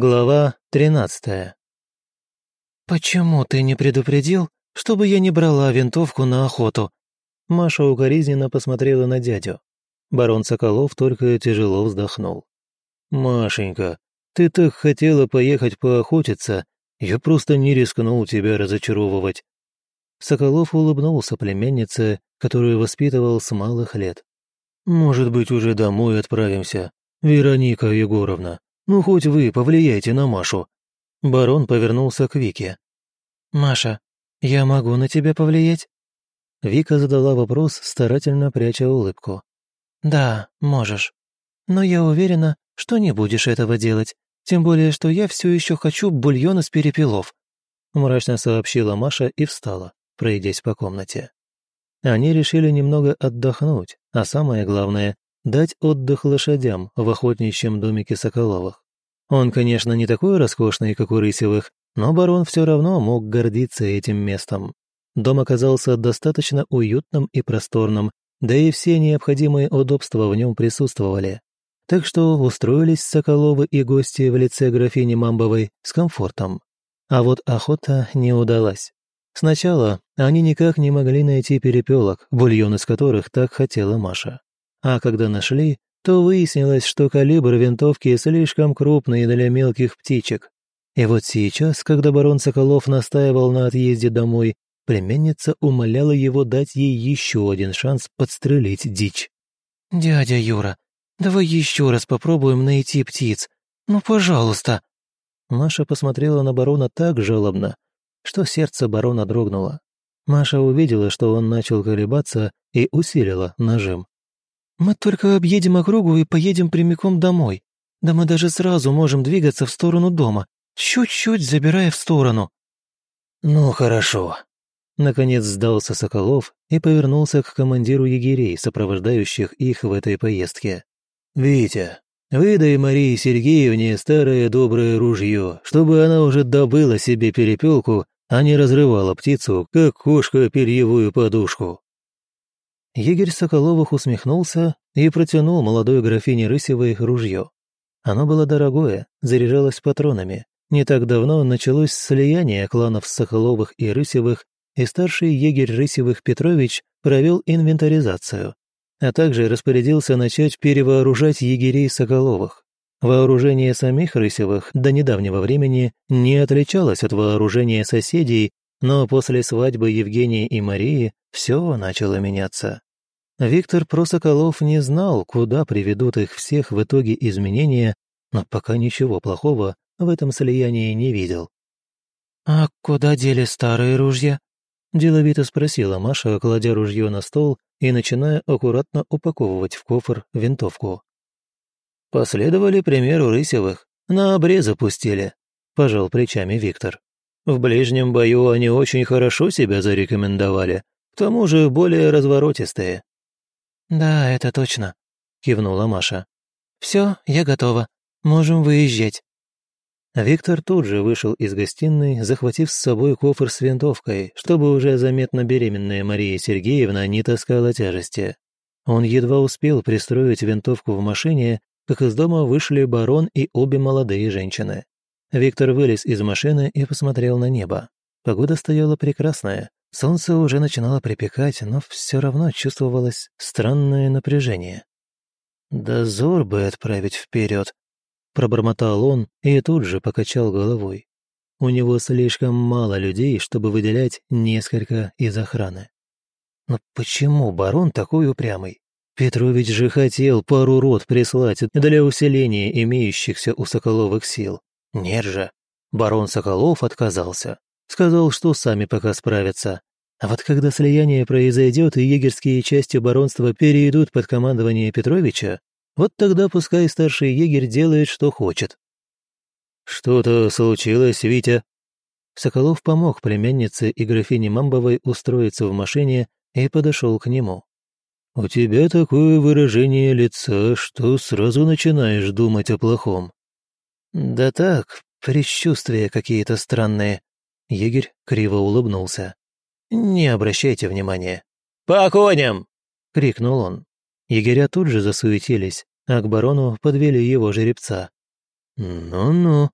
Глава тринадцатая. «Почему ты не предупредил, чтобы я не брала винтовку на охоту?» Маша укоризненно посмотрела на дядю. Барон Соколов только тяжело вздохнул. «Машенька, ты так хотела поехать поохотиться, я просто не рискнул тебя разочаровывать». Соколов улыбнулся племяннице, которую воспитывал с малых лет. «Может быть, уже домой отправимся, Вероника Егоровна?» Ну, хоть вы повлияйте на Машу». Барон повернулся к Вике. «Маша, я могу на тебя повлиять?» Вика задала вопрос, старательно пряча улыбку. «Да, можешь. Но я уверена, что не будешь этого делать, тем более, что я все еще хочу бульон из перепелов», мрачно сообщила Маша и встала, пройдясь по комнате. Они решили немного отдохнуть, а самое главное дать отдых лошадям в охотничьем домике Соколовых. Он, конечно, не такой роскошный, как у Рысевых, но барон все равно мог гордиться этим местом. Дом оказался достаточно уютным и просторным, да и все необходимые удобства в нем присутствовали. Так что устроились Соколовы и гости в лице графини Мамбовой с комфортом. А вот охота не удалась. Сначала они никак не могли найти перепелок, бульон из которых так хотела Маша. А когда нашли, то выяснилось, что калибр винтовки слишком крупный для мелких птичек. И вот сейчас, когда барон Соколов настаивал на отъезде домой, племянница умоляла его дать ей еще один шанс подстрелить дичь. «Дядя Юра, давай еще раз попробуем найти птиц. Ну, пожалуйста!» Маша посмотрела на барона так жалобно, что сердце барона дрогнуло. Маша увидела, что он начал колебаться и усилила нажим. Мы только объедем округу и поедем прямиком домой. Да мы даже сразу можем двигаться в сторону дома, чуть-чуть забирая в сторону». «Ну, хорошо». Наконец сдался Соколов и повернулся к командиру егерей, сопровождающих их в этой поездке. «Витя, выдай Марии Сергеевне старое доброе ружье, чтобы она уже добыла себе перепелку, а не разрывала птицу, как кошка перьевую подушку». Егерь Соколовых усмехнулся и протянул молодой графине Рысевой ружье. Оно было дорогое, заряжалось патронами. Не так давно началось слияние кланов Соколовых и Рысевых, и старший егерь Рысевых Петрович провел инвентаризацию, а также распорядился начать перевооружать егерей Соколовых. Вооружение самих Рысевых до недавнего времени не отличалось от вооружения соседей, но после свадьбы Евгения и Марии все начало меняться. Виктор Просоколов не знал, куда приведут их всех в итоге изменения, но пока ничего плохого в этом слиянии не видел. «А куда дели старые ружья?» – деловито спросила Маша, кладя ружье на стол и начиная аккуратно упаковывать в кофр винтовку. «Последовали примеру Рысевых, на обрез опустили», – пожал плечами Виктор. «В ближнем бою они очень хорошо себя зарекомендовали, к тому же более разворотистые. «Да, это точно», — кивнула Маша. «Все, я готова. Можем выезжать». Виктор тут же вышел из гостиной, захватив с собой кофр с винтовкой, чтобы уже заметно беременная Мария Сергеевна не таскала тяжести. Он едва успел пристроить винтовку в машине, как из дома вышли барон и обе молодые женщины. Виктор вылез из машины и посмотрел на небо. Погода стояла прекрасная, Солнце уже начинало припекать, но все равно чувствовалось странное напряжение. «Дозор бы отправить вперед», — пробормотал он и тут же покачал головой. У него слишком мало людей, чтобы выделять несколько из охраны. Но почему барон такой упрямый? Петрович же хотел пару рот прислать для усиления имеющихся у Соколовых сил. Нет же, барон Соколов отказался. Сказал, что сами пока справятся. А вот когда слияние произойдет и егерские части баронства перейдут под командование Петровича, вот тогда пускай старший егерь делает, что хочет. «Что-то случилось, Витя?» Соколов помог племяннице и графине Мамбовой устроиться в машине и подошел к нему. «У тебя такое выражение лица, что сразу начинаешь думать о плохом». «Да так, предчувствия какие-то странные», Егерь криво улыбнулся. «Не обращайте внимания». «По коням!» — крикнул он. Егеря тут же засуетились, а к барону подвели его жеребца. «Ну-ну»,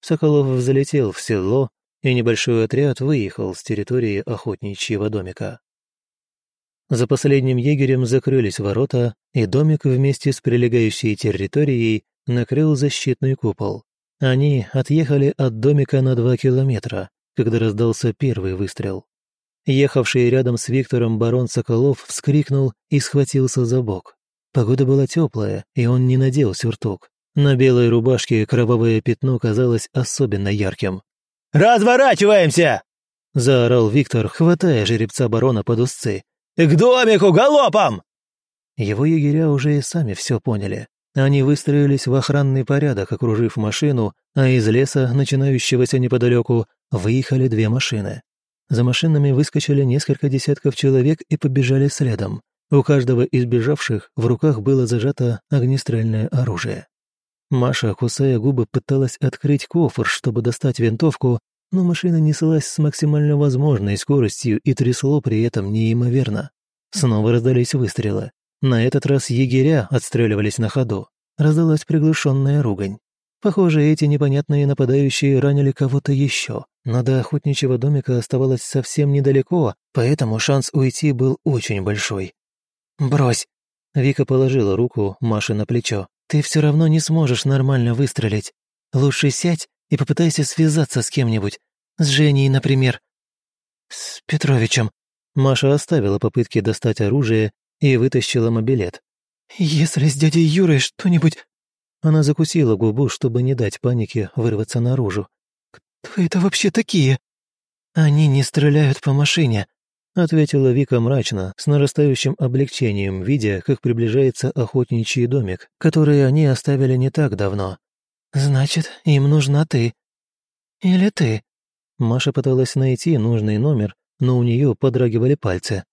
Соколов взлетел в седло, и небольшой отряд выехал с территории охотничьего домика. За последним егерем закрылись ворота, и домик вместе с прилегающей территорией накрыл защитный купол. Они отъехали от домика на два километра, когда раздался первый выстрел. Ехавший рядом с Виктором барон Соколов вскрикнул и схватился за бок. Погода была теплая, и он не надел сюртук. На белой рубашке кровавое пятно казалось особенно ярким. «Разворачиваемся!» – заорал Виктор, хватая жеребца барона под узцы. «К домику галопом!» Его егеря уже и сами все поняли. Они выстроились в охранный порядок, окружив машину, а из леса, начинающегося неподалеку, выехали две машины. За машинами выскочили несколько десятков человек и побежали следом. У каждого из бежавших в руках было зажато огнестрельное оружие. Маша, кусая губы, пыталась открыть кофр, чтобы достать винтовку, но машина неслась с максимально возможной скоростью и трясло при этом неимоверно. Снова раздались выстрелы. На этот раз егеря отстреливались на ходу. Раздалась приглушенная ругань. Похоже, эти непонятные нападающие ранили кого-то еще, но до охотничьего домика оставалось совсем недалеко, поэтому шанс уйти был очень большой. «Брось!» Вика положила руку Маше на плечо. «Ты все равно не сможешь нормально выстрелить. Лучше сядь и попытайся связаться с кем-нибудь. С Женей, например». «С Петровичем». Маша оставила попытки достать оружие и вытащила мобилет. «Если с дядей Юрой что-нибудь...» Она закусила губу, чтобы не дать панике вырваться наружу. «Кто это вообще такие?» «Они не стреляют по машине», ответила Вика мрачно, с нарастающим облегчением, видя, как приближается охотничий домик, который они оставили не так давно. «Значит, им нужна ты. Или ты?» Маша пыталась найти нужный номер, но у нее подрагивали пальцы.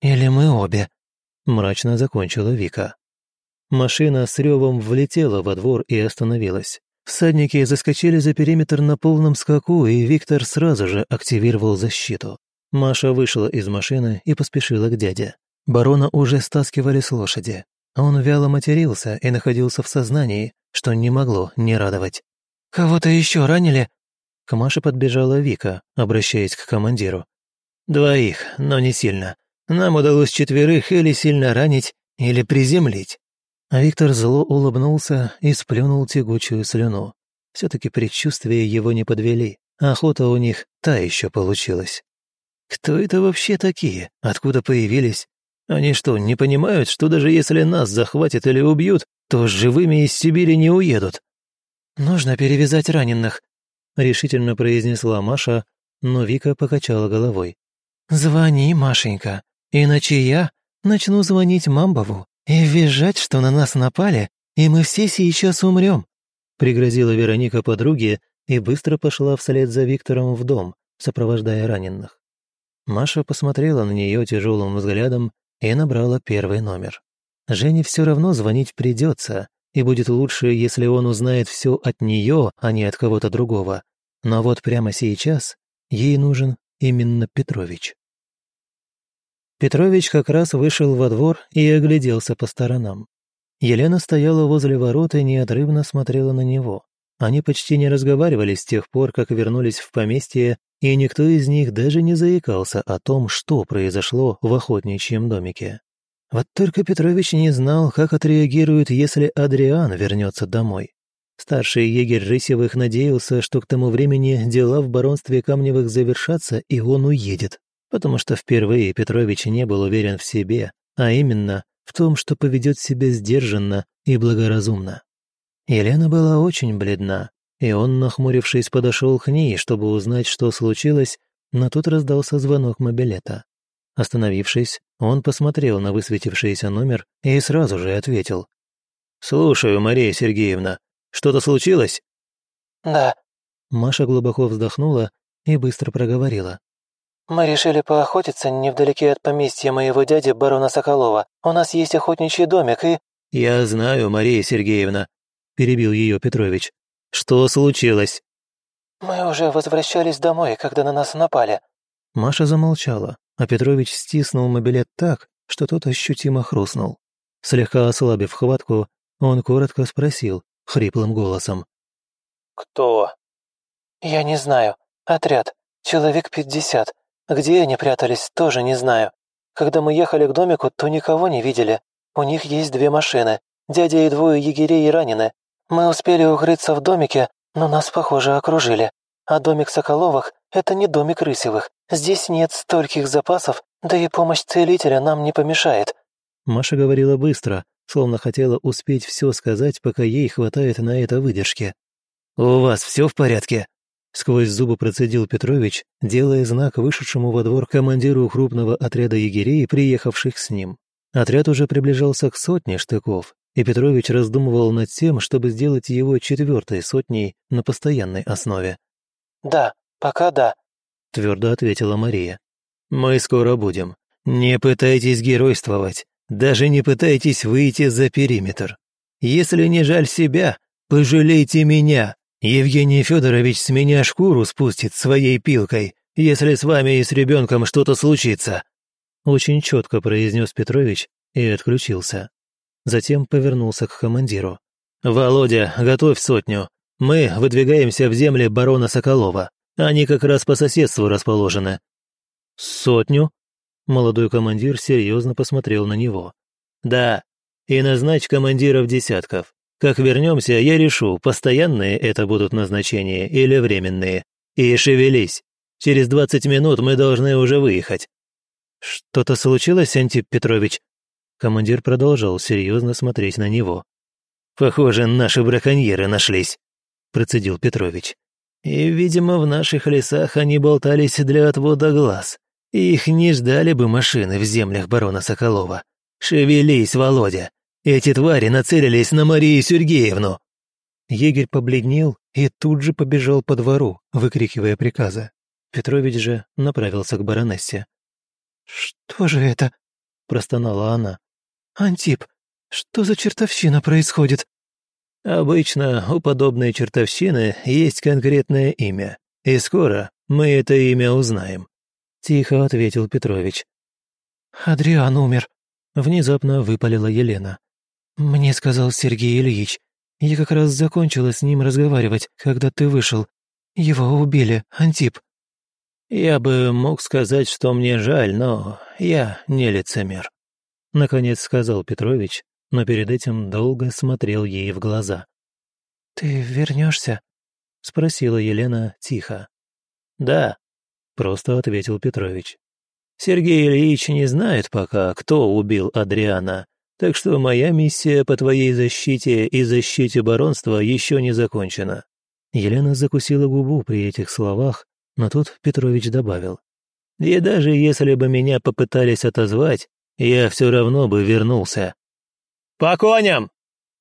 «Или мы обе», — мрачно закончила Вика. Машина с ревом влетела во двор и остановилась. Всадники заскочили за периметр на полном скаку, и Виктор сразу же активировал защиту. Маша вышла из машины и поспешила к дяде. Барона уже стаскивали с лошади. Он вяло матерился и находился в сознании, что не могло не радовать. «Кого-то еще ранили?» К Маше подбежала Вика, обращаясь к командиру. «Двоих, но не сильно. Нам удалось четверых или сильно ранить, или приземлить». А Виктор зло улыбнулся и сплюнул тягучую слюну. Все-таки предчувствия его не подвели. Охота у них та еще получилась. Кто это вообще такие? Откуда появились? Они что, не понимают, что даже если нас захватят или убьют, то живыми из Сибири не уедут? Нужно перевязать раненых, решительно произнесла Маша, но Вика покачала головой. Звони, Машенька, иначе я начну звонить Мамбову и визжать, что на нас напали, и мы все сейчас умрем. Пригрозила Вероника подруге и быстро пошла вслед за Виктором в дом, сопровождая раненых. Маша посмотрела на нее тяжелым взглядом и набрала первый номер. Жене все равно звонить придется, и будет лучше, если он узнает все от нее, а не от кого-то другого. Но вот прямо сейчас ей нужен именно Петрович. Петрович как раз вышел во двор и огляделся по сторонам. Елена стояла возле ворот и неотрывно смотрела на него. Они почти не разговаривали с тех пор, как вернулись в поместье, и никто из них даже не заикался о том, что произошло в охотничьем домике. Вот только Петрович не знал, как отреагирует, если Адриан вернется домой. Старший егерь Рысевых надеялся, что к тому времени дела в баронстве Камневых завершатся, и он уедет, потому что впервые Петрович не был уверен в себе, а именно в том, что поведет себя сдержанно и благоразумно. Елена была очень бледна, и он, нахмурившись, подошел к ней, чтобы узнать, что случилось, но тут раздался звонок мобилета. Остановившись, он посмотрел на высветившийся номер и сразу же ответил. «Слушаю, Мария Сергеевна. Что-то случилось?» «Да». Маша глубоко вздохнула и быстро проговорила. «Мы решили поохотиться невдалеке от поместья моего дяди, барона Соколова. У нас есть охотничий домик и...» «Я знаю, Мария Сергеевна», — перебил ее Петрович. «Что случилось?» «Мы уже возвращались домой, когда на нас напали». Маша замолчала, а Петрович стиснул мобилет так, что тот ощутимо хрустнул. Слегка ослабив хватку, он коротко спросил, хриплым голосом. «Кто?» «Я не знаю. Отряд. Человек пятьдесят. Где они прятались, тоже не знаю. Когда мы ехали к домику, то никого не видели. У них есть две машины. Дядя и двое егерей ранены. Мы успели укрыться в домике, но нас, похоже, окружили. А домик Соколовых — это не домик Рысевых. Здесь нет стольких запасов, да и помощь целителя нам не помешает». Маша говорила быстро, словно хотела успеть все сказать, пока ей хватает на это выдержки. «У вас все в порядке?» Сквозь зубы процедил Петрович, делая знак вышедшему во двор командиру крупного отряда егерей, приехавших с ним. Отряд уже приближался к сотне штыков, и Петрович раздумывал над тем, чтобы сделать его четвертой сотней на постоянной основе. «Да, пока да», — твердо ответила Мария. «Мы скоро будем. Не пытайтесь геройствовать, даже не пытайтесь выйти за периметр. Если не жаль себя, пожалейте меня. Евгений Федорович с меня шкуру спустит своей пилкой, если с вами и с ребенком что-то случится». Очень четко произнес Петрович и отключился. Затем повернулся к командиру. «Володя, готовь сотню. Мы выдвигаемся в земли барона Соколова. Они как раз по соседству расположены». «Сотню?» Молодой командир серьезно посмотрел на него. «Да, и назначь командиров десятков. Как вернемся, я решу, постоянные это будут назначения или временные. И шевелись. Через двадцать минут мы должны уже выехать». «Что-то случилось, Антип Петрович?» Командир продолжал серьезно смотреть на него. «Похоже, наши браконьеры нашлись», – процедил Петрович. «И, видимо, в наших лесах они болтались для отвода глаз. Их не ждали бы машины в землях барона Соколова. Шевелись, Володя, эти твари нацелились на Марию Сергеевну!» Егерь побледнел и тут же побежал по двору, выкрикивая приказы. Петрович же направился к баронессе. «Что же это?» – простонала она. «Антип, что за чертовщина происходит?» «Обычно у подобной чертовщины есть конкретное имя, и скоро мы это имя узнаем», – тихо ответил Петрович. «Адриан умер», – внезапно выпалила Елена. «Мне сказал Сергей Ильич. Я как раз закончила с ним разговаривать, когда ты вышел. Его убили, Антип». «Я бы мог сказать, что мне жаль, но я не лицемер», — наконец сказал Петрович, но перед этим долго смотрел ей в глаза. «Ты вернешься? спросила Елена тихо. «Да», — просто ответил Петрович. «Сергей Ильич не знает пока, кто убил Адриана, так что моя миссия по твоей защите и защите баронства еще не закончена». Елена закусила губу при этих словах, но тут Петрович добавил. «И даже если бы меня попытались отозвать, я все равно бы вернулся». «По коням!»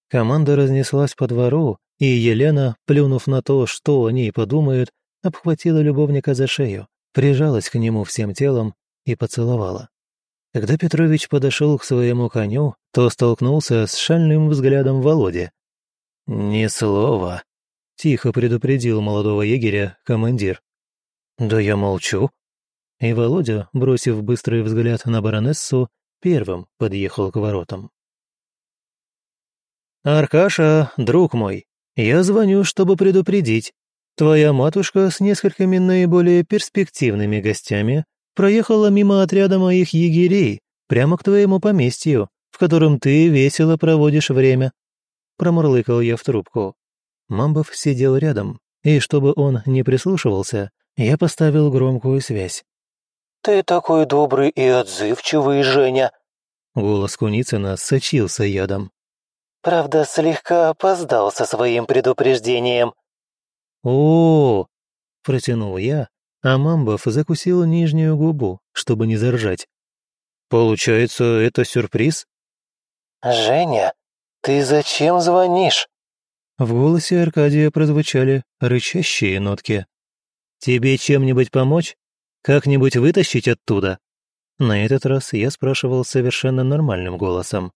Команда разнеслась по двору, и Елена, плюнув на то, что о ней подумают, обхватила любовника за шею, прижалась к нему всем телом и поцеловала. Когда Петрович подошел к своему коню, то столкнулся с шальным взглядом Володи. «Ни слова», — тихо предупредил молодого егеря командир. «Да я молчу». И Володя, бросив быстрый взгляд на баронессу, первым подъехал к воротам. «Аркаша, друг мой, я звоню, чтобы предупредить. Твоя матушка с несколькими наиболее перспективными гостями проехала мимо отряда моих егерей прямо к твоему поместью, в котором ты весело проводишь время». Промурлыкал я в трубку. Мамбов сидел рядом, и чтобы он не прислушивался, я поставил громкую связь. «Ты такой добрый и отзывчивый, Женя!» Голос Куницына сочился ядом. «Правда, слегка опоздал со своим предупреждением». «О!», -о протянул я, а Мамбов закусил нижнюю губу, чтобы не заржать. «Получается, это сюрприз?» «Женя, ты зачем звонишь?» В голосе Аркадия прозвучали рычащие нотки. «Тебе чем-нибудь помочь? Как-нибудь вытащить оттуда?» На этот раз я спрашивал совершенно нормальным голосом.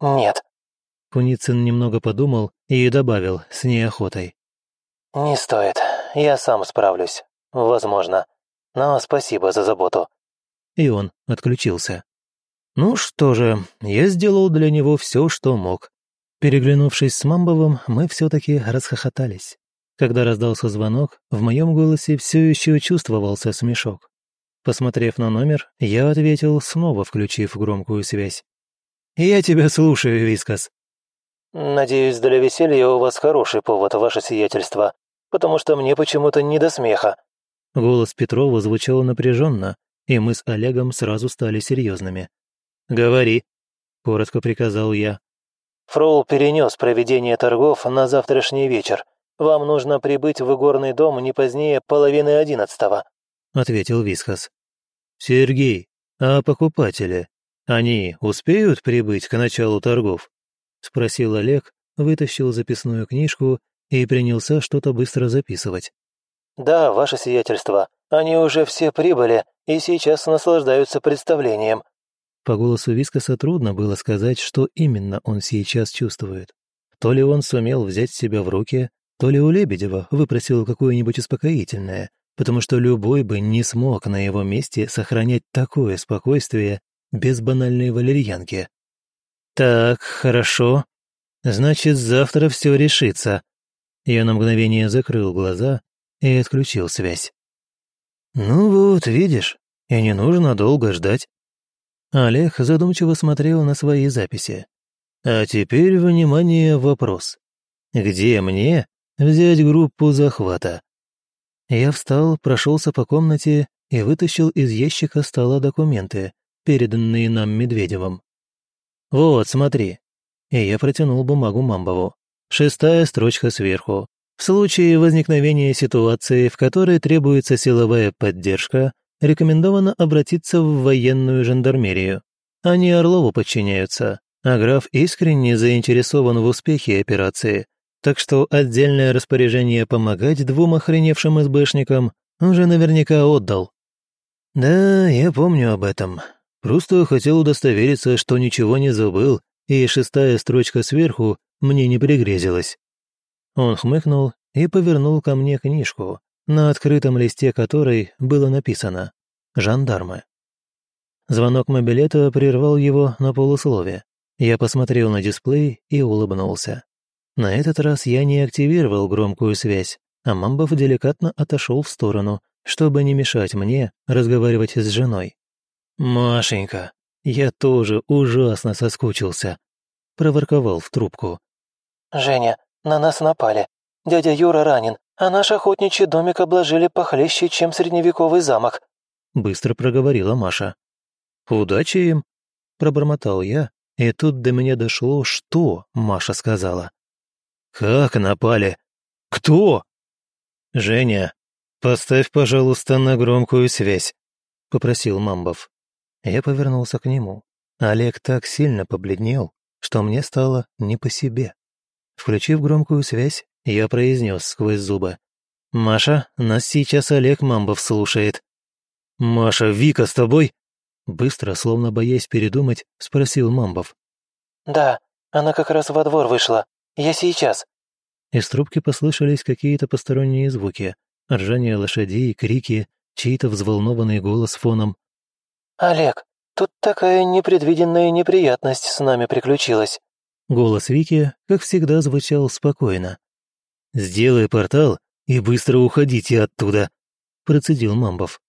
«Нет». Куницын немного подумал и добавил с неохотой. «Не стоит, я сам справлюсь. Возможно. Но спасибо за заботу». И он отключился. Ну что же, я сделал для него все, что мог. Переглянувшись с Мамбовым, мы все-таки расхохотались. Когда раздался звонок, в моем голосе все еще чувствовался смешок. Посмотрев на номер, я ответил, снова включив громкую связь. «Я тебя слушаю, Вискас». «Надеюсь, для веселья у вас хороший повод, ваше сиятельство, потому что мне почему-то не до смеха». Голос Петрова звучал напряженно, и мы с Олегом сразу стали серьезными. «Говори», — коротко приказал я. «Фрол перенес проведение торгов на завтрашний вечер. Вам нужно прибыть в игорный дом не позднее половины одиннадцатого», — ответил Висхас. «Сергей, а покупатели, они успеют прибыть к началу торгов?» — спросил Олег, вытащил записную книжку и принялся что-то быстро записывать. «Да, ваше сиятельство, они уже все прибыли и сейчас наслаждаются представлением». По голосу Вискаса трудно было сказать, что именно он сейчас чувствует. То ли он сумел взять себя в руки, то ли у Лебедева выпросил какое-нибудь успокоительное, потому что любой бы не смог на его месте сохранять такое спокойствие без банальной валерьянки. «Так, хорошо. Значит, завтра все решится». Я на мгновение закрыл глаза и отключил связь. «Ну вот, видишь, и не нужно долго ждать». Олег задумчиво смотрел на свои записи. «А теперь, внимание, вопрос. Где мне взять группу захвата?» Я встал, прошелся по комнате и вытащил из ящика стола документы, переданные нам Медведевым. «Вот, смотри». И я протянул бумагу Мамбову. Шестая строчка сверху. В случае возникновения ситуации, в которой требуется силовая поддержка, рекомендовано обратиться в военную жандармерию. Они Орлову подчиняются, а граф искренне заинтересован в успехе операции, так что отдельное распоряжение помогать двум охреневшим СБшникам уже наверняка отдал. Да, я помню об этом. Просто хотел удостовериться, что ничего не забыл, и шестая строчка сверху мне не пригрезилась. Он хмыкнул и повернул ко мне книжку, на открытом листе которой было написано «Жандармы». Звонок мобилета прервал его на полуслове. Я посмотрел на дисплей и улыбнулся. На этот раз я не активировал громкую связь, а Мамбов деликатно отошел в сторону, чтобы не мешать мне разговаривать с женой. «Машенька, я тоже ужасно соскучился», — проворковал в трубку. «Женя, на нас напали. Дядя Юра ранен, а наш охотничий домик обложили похлеще, чем средневековый замок», — быстро проговорила Маша. «Удачи им», — пробормотал я, и тут до меня дошло, что Маша сказала. «Как напали? Кто?» «Женя, поставь, пожалуйста, на громкую связь», — попросил Мамбов. Я повернулся к нему. Олег так сильно побледнел, что мне стало не по себе. Включив громкую связь, я произнес сквозь зубы. «Маша, нас сейчас Олег Мамбов слушает». «Маша, Вика с тобой?» Быстро, словно боясь передумать, спросил Мамбов. «Да, она как раз во двор вышла. Я сейчас». Из трубки послышались какие-то посторонние звуки. Ржание лошадей, крики, чей-то взволнованный голос фоном. «Олег, тут такая непредвиденная неприятность с нами приключилась». Голос Вики, как всегда, звучал спокойно. «Сделай портал и быстро уходите оттуда», — процедил Мамбов.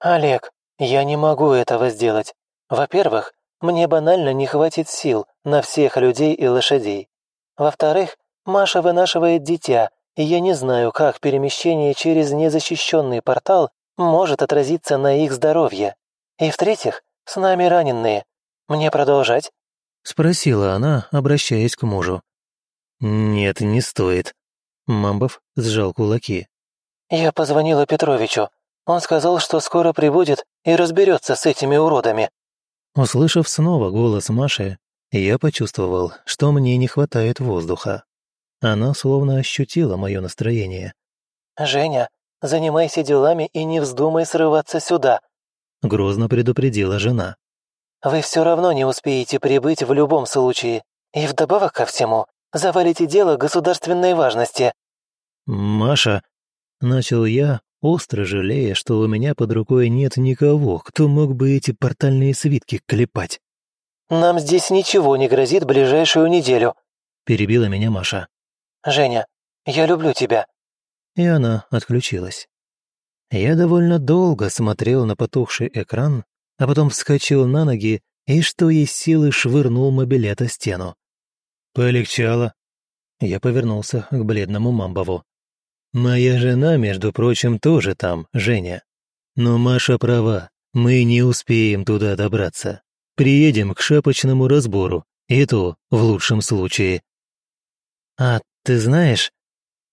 «Олег, я не могу этого сделать. Во-первых, мне банально не хватит сил на всех людей и лошадей. Во-вторых, Маша вынашивает дитя, и я не знаю, как перемещение через незащищенный портал может отразиться на их здоровье. И в-третьих, с нами раненые. Мне продолжать?» Спросила она, обращаясь к мужу. «Нет, не стоит». Мамбов сжал кулаки. «Я позвонила Петровичу. Он сказал, что скоро прибудет и разберется с этими уродами». Услышав снова голос Маши, я почувствовал, что мне не хватает воздуха. Она словно ощутила мое настроение. «Женя, занимайся делами и не вздумай срываться сюда грозно предупредила жена. «Вы все равно не успеете прибыть в любом случае, и вдобавок ко всему завалите дело государственной важности». «Маша», — начал я, остро жалея, что у меня под рукой нет никого, кто мог бы эти портальные свитки клепать. «Нам здесь ничего не грозит ближайшую неделю», — перебила меня Маша. «Женя, я люблю тебя». и она отключилась. Я довольно долго смотрел на потухший экран, а потом вскочил на ноги и, что есть силы, швырнул мобилет о стену. «Полегчало». Я повернулся к бледному Мамбову. «Моя жена, между прочим, тоже там, Женя. Но Маша права, мы не успеем туда добраться. Приедем к шапочному разбору, и то в лучшем случае». «А ты знаешь...»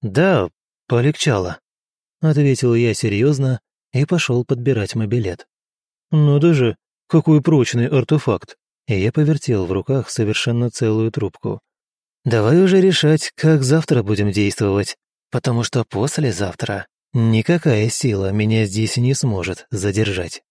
«Да, полегчало», — ответил я серьезно и пошел подбирать мобилет. «Ну даже, какой прочный артефакт!» И я повертел в руках совершенно целую трубку. «Давай уже решать, как завтра будем действовать, потому что послезавтра никакая сила меня здесь не сможет задержать».